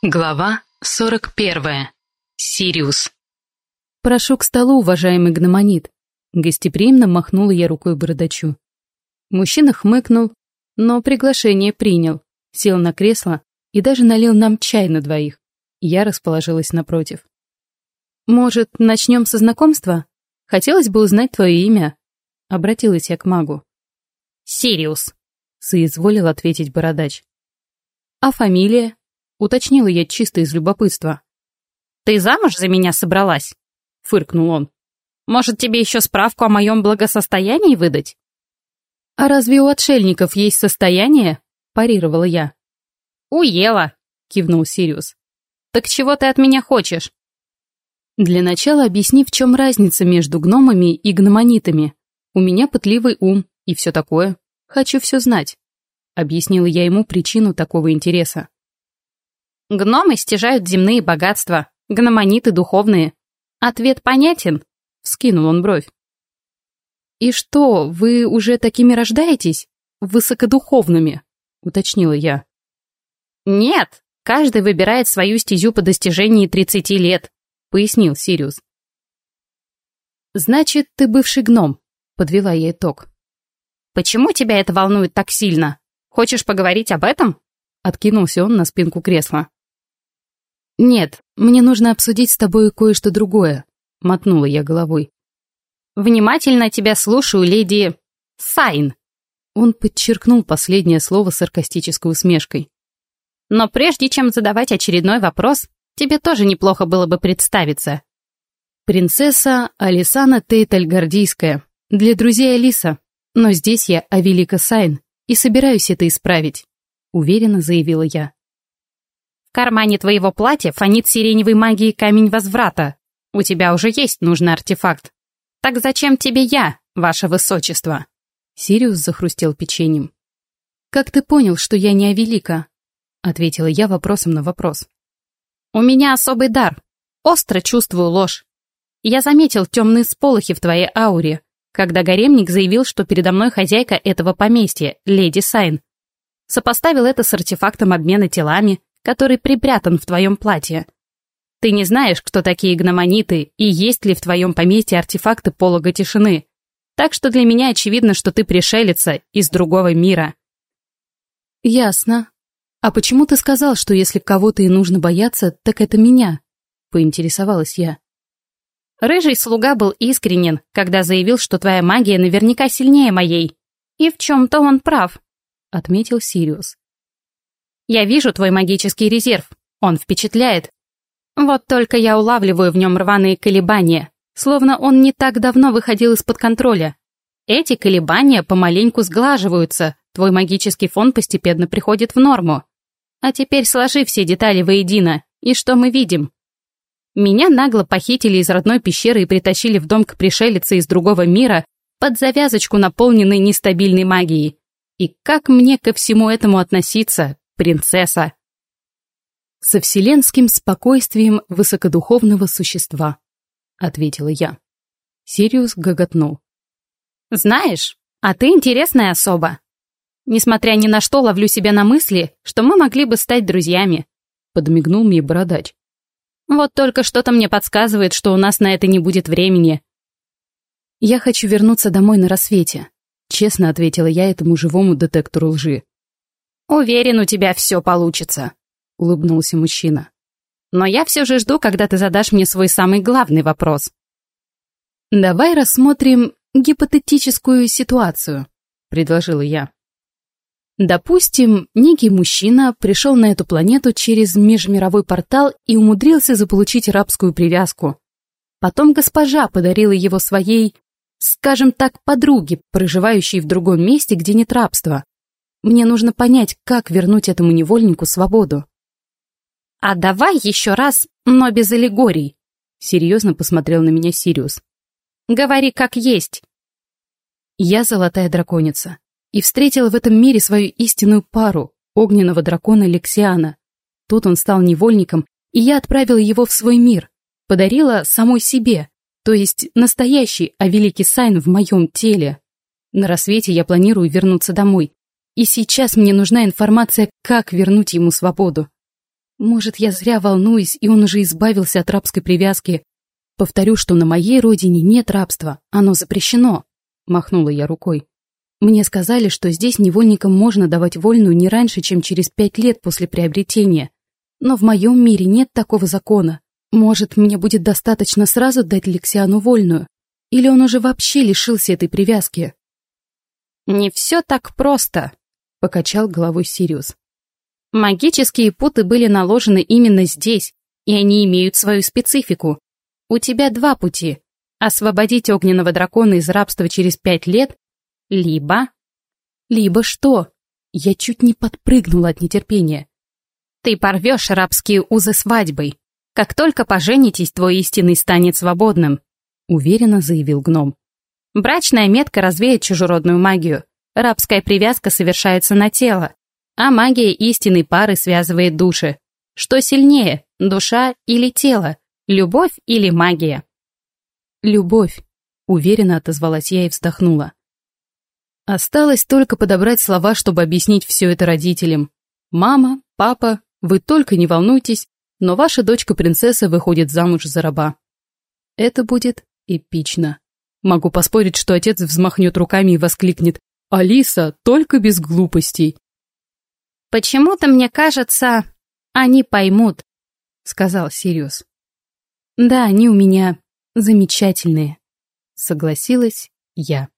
Глава 41. Сириус. «Прошу к столу, уважаемый гномонит», — гостеприимно махнула я рукой бородачу. Мужчина хмыкнул, но приглашение принял, сел на кресло и даже налил нам чай на двоих. Я расположилась напротив. «Может, начнем со знакомства? Хотелось бы узнать твое имя», — обратилась я к магу. «Сириус», — соизволил ответить бородач. «А фамилия?» Уточнила я чисто из любопытства. «Ты замуж за меня собралась?» — фыркнул он. «Может, тебе еще справку о моем благосостоянии выдать?» «А разве у отшельников есть состояние?» — парировала я. «Уела», — кивнул Сириус. «Так чего ты от меня хочешь?» Для начала объясни, в чем разница между гномами и гномонитами. У меня пытливый ум и все такое. Хочу все знать. Объяснила я ему причину такого интереса. Гномы стяжают земные богатства, гномониты духовные. Ответ понятен? Вскинул он бровь. И что, вы уже такими рождаетесь? Высокодуховными? Уточнила я. Нет, каждый выбирает свою стезю по достижении 30 лет, пояснил Сириус. Значит, ты бывший гном, подвела я итог. Почему тебя это волнует так сильно? Хочешь поговорить об этом? Откинулся он на спинку кресла. «Нет, мне нужно обсудить с тобой кое-что другое», — мотнула я головой. «Внимательно тебя слушаю, леди... Сайн». Он подчеркнул последнее слово саркастической усмешкой. «Но прежде чем задавать очередной вопрос, тебе тоже неплохо было бы представиться». «Принцесса Алисана Тейталь-Гордийская. Для друзей Алиса. Но здесь я Авелика Сайн и собираюсь это исправить», — уверенно заявила я. В кармане твоего платья фонит сиреневой магией камень возврата. У тебя уже есть нужный артефакт. Так зачем тебе я, ваше высочество?» Сириус захрустел печеньем. «Как ты понял, что я не Авелика?» Ответила я вопросом на вопрос. «У меня особый дар. Остро чувствую ложь. Я заметил темные сполохи в твоей ауре, когда гаремник заявил, что передо мной хозяйка этого поместья, леди Сайн. Сопоставил это с артефактом обмена телами, который припрятан в твоем платье. Ты не знаешь, кто такие гномониты и есть ли в твоем поместье артефакты полога тишины. Так что для меня очевидно, что ты пришелица из другого мира. Ясно. А почему ты сказал, что если кого-то и нужно бояться, так это меня? Поинтересовалась я. Рыжий слуга был искренен, когда заявил, что твоя магия наверняка сильнее моей. И в чем-то он прав, отметил Сириус. Я вижу твой магический резерв. Он впечатляет. Вот только я улавливаю в нем рваные колебания, словно он не так давно выходил из-под контроля. Эти колебания помаленьку сглаживаются, твой магический фон постепенно приходит в норму. А теперь сложи все детали воедино, и что мы видим? Меня нагло похитили из родной пещеры и притащили в дом к пришелице из другого мира под завязочку, наполненной нестабильной магией. И как мне ко всему этому относиться, принцесса. Со вселенским спокойствием высокодуховного существа, ответила я. Сириус гоготнул. Знаешь, а ты интересная особа. Несмотря ни на что, ловлю себя на мысли, что мы могли бы стать друзьями. Подмигнул мне бородач. Вот только что-то мне подсказывает, что у нас на это не будет времени. Я хочу вернуться домой на рассвете, честно ответила я этому живому детектору лжи. «Уверен, у тебя все получится», — улыбнулся мужчина. «Но я все же жду, когда ты задашь мне свой самый главный вопрос». «Давай рассмотрим гипотетическую ситуацию», — предложила я. Допустим, некий мужчина пришел на эту планету через межмировой портал и умудрился заполучить рабскую привязку. Потом госпожа подарила его своей, скажем так, подруге, проживающей в другом месте, где нет рабства. Мне нужно понять, как вернуть этому невольнику свободу. «А давай еще раз, но без аллегорий», — серьезно посмотрел на меня Сириус. «Говори как есть». Я золотая драконица и встретила в этом мире свою истинную пару, огненного дракона Лексиана. Тут он стал невольником, и я отправила его в свой мир, подарила самой себе, то есть настоящей Авелике Сайн в моем теле. На рассвете я планирую вернуться домой, и сейчас мне нужна информация, как вернуть ему свободу. Может, я зря волнуюсь, и он уже избавился от рабской привязки. Повторю, что на моей родине нет рабства, оно запрещено. Махнула я рукой. Мне сказали, что здесь невольникам можно давать вольную не раньше, чем через пять лет после приобретения. Но в моем мире нет такого закона. Может, мне будет достаточно сразу дать Лексиану вольную? Или он уже вообще лишился этой привязки? «Не все так просто», — покачал головой Сириус. «Магические путы были наложены именно здесь, и они имеют свою специфику. У тебя два пути — освободить огненного дракона из рабства через пять лет либо... Либо что? Я чуть не подпрыгнула от нетерпения. Ты порвешь рабские узы свадьбой. Как только поженитесь, твой истинный станет свободным, уверенно заявил гном. Брачная метка развеет чужеродную магию. Рабская привязка совершается на тело, а магия истинной пары связывает души. Что сильнее, душа или тело, любовь или магия? Любовь, уверенно отозвалась я и вздохнула. Осталось только подобрать слова, чтобы объяснить все это родителям. «Мама, папа, вы только не волнуйтесь, но ваша дочка-принцесса выходит замуж за раба». Это будет эпично. Могу поспорить, что отец взмахнет руками и воскликнет «Алиса, только без глупостей». «Почему-то мне кажется, они поймут», — сказал Сириус. «Да, они у меня замечательные», — согласилась я.